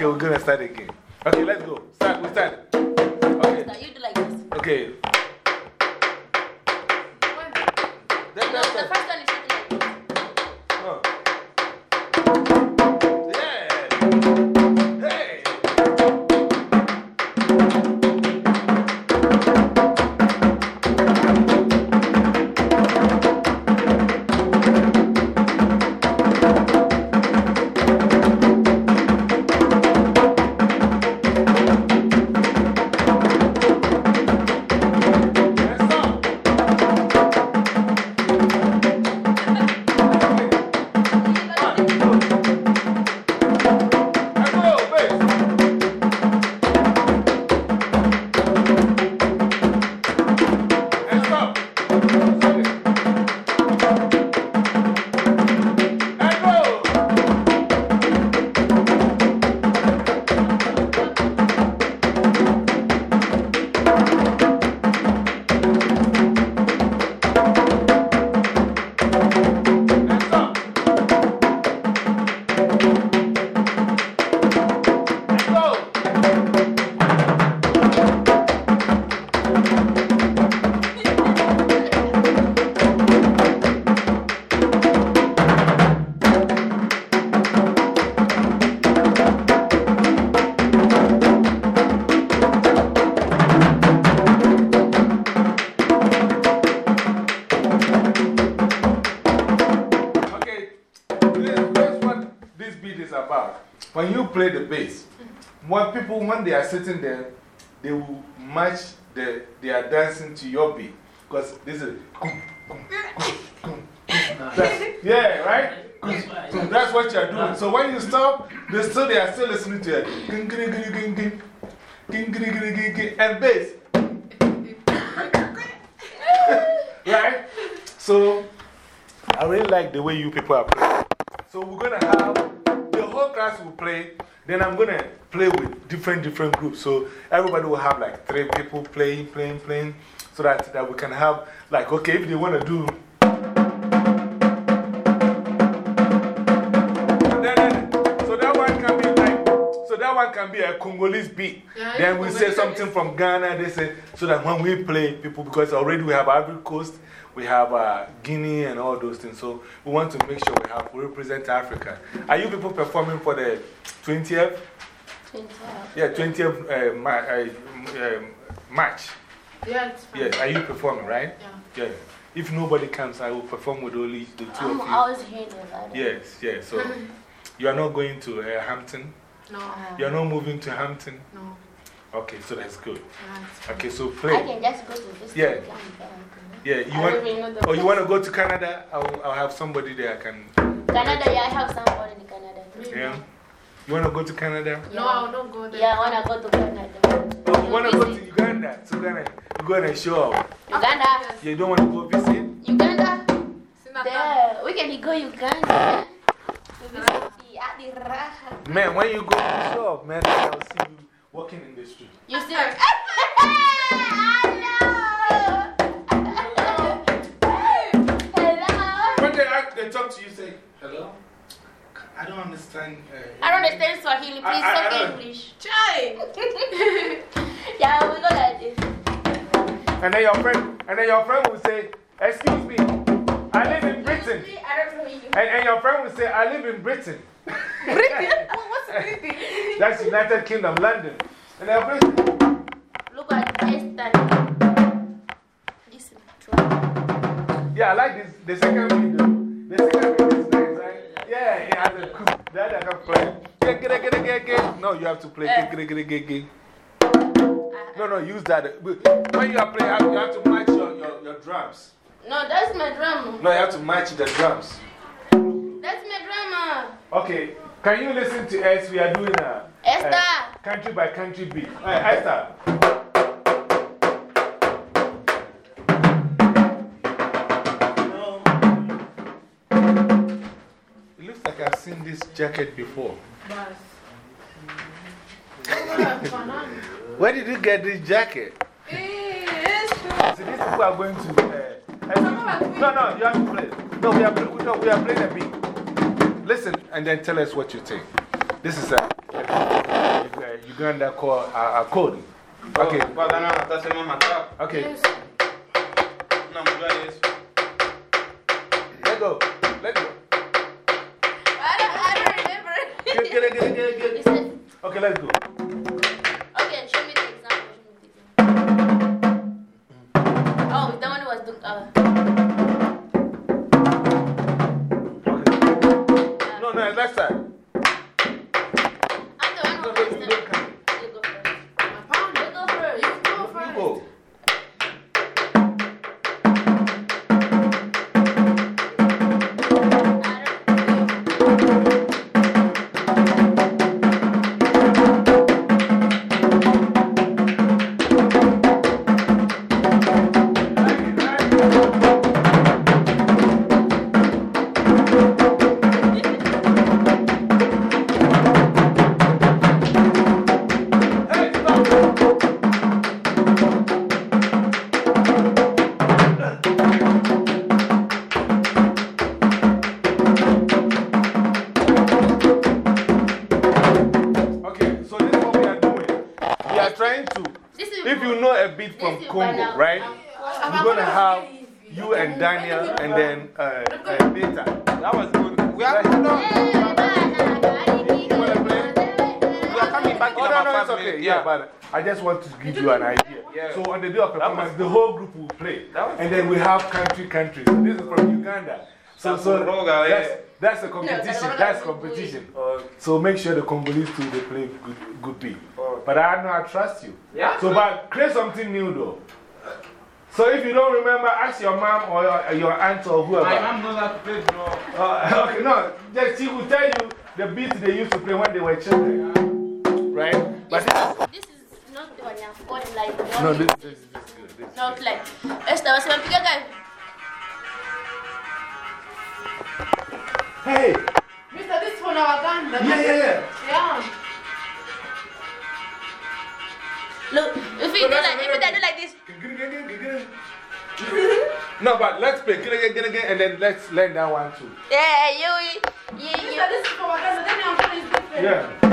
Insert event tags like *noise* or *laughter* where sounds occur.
Okay, we're to start again. Okay, let's go. Start. We start. Okay. You do like this. Okay. That, No, the first one is like this. Oh. Yeah. Is about. When you play the bass, when people, when they are sitting there, they will match the, they are dancing to your beat. Because this is. That's, yeah, right? That's what you're doing. So when you stop, they still, they are still listening to it. Ging. And bass. right? So I really like the way you people are playing. So we're going to have whole class will play. Then I'm going to play with different, different groups. So everybody will have like three people playing, playing, playing. So that, that we can have, like, okay, if they want to do. Can be a Congolese beat. Yeah, then we say something from Ghana, they say, so that when we play, people, because already we have Ivory Coast, we have uh, Guinea and all those things. So we want to make sure we have, we represent Africa. Are you people performing for the 20th? 20. Yeah, 20th uh, ma uh, um, March. Yeah. Yes, are you performing, right? Yeah. Yeah. If nobody comes, I will perform with only the 2 I'm of you. always hearing about it. Yes, yes. So *laughs* you are not going to uh, Hampton? No, ah. You are not moving to Hampton? no. Okay, so that's good. Yeah, it's fine. Okay, so I play. can just go to this Yeah. Yeah, you I want, don't even know the oh, you want to go to Canada? I'll, I'll have somebody there I can. Canada, yeah, I have somebody in Canada. too. Yeah? You want to go to Canada? No, I will not go there. Yeah, I want to go to Canada. Oh, you want to go to Uganda? So Ghana, you go and show up. Uganda. You don't want to go visit? Uganda. Sinata. There. We can go Uganda. To visit the Adi Raha. Man, when you go to show up, man, I'll see you walking in the street. You see? her. Hello. Hello. When they, ask, they talk to you, say, hello? I don't understand. Uh, I don't understand Swahili. Please I- I- I talk don't- English. Try! *laughs* Yeah, we go like this. And then your friend, and then your friend will say, excuse me, I live in Britain. I don't know you. And, and your friend will say, I live in Britain. Britain? What's Britain? That's United Kingdom, London. And your friend say, Look at Esther. This is true. yeah, I like this, the second video. The second video is nice, right? Yeah, it has a coup. The other can play. No, you have to play. No, no, use that. When you are playing, you have to match your, your, your drums. No, that's my drum. No, you have to match the drums. That's my drama. Okay, can you listen to us? We are doing a, Esther. a country by country beat. Hey, Esther. It looks like I've seen this jacket before. Where did you get this jacket? It's true. See, these people are going to. Uh, no, no, you have to play. No, we are, play- no, we are playing a beat. Listen and then tell us what you think. This is a. Uganda called uh, Akodi. Okay. But I a mama trap. Okay. No, I'm. Let go. Let go. I don't, I don't remember. Get, get it, get it, get it, get You it. said, Okay, let's go. okay, show me the example. Show me the example. Oh, that one was the. Uh, one a bit from this Congo, right? We're going to have you and Daniel and then uh, uh, Beta. That was good. We are, no, Hey, banana, You wanna play? we are coming back in Oh, no, about no, five it's okay. minutes. Yeah, but I just want to give you an idea. Yeah. So, on the day of performance, the whole group will play. And then we have country countries. This is from Uganda. So, so that's, yeah. that's the competition. That's competition. So, make sure the Congolese too, they play good, good beat. But I know I trust you. Yeah. So, but create something new though. So, if you don't remember, ask your mom or your, your aunt or whoever. my mom knows how to play drum. Uh, *laughs* okay, no, just she will tell you the beat they used to play when they were children. Right? But This is not the one you have got like. no, this, this, this is good. This is Not like. Esta, se me pica acá. Hey! Mister, this is for our gun. Yeah, yeah, yeah. You do like, if you do like this. *laughs* No, but let's play again, again, again, and then let's learn that one too. Yeah, you, you, you. This is for our gun. Then I'm going to Yeah.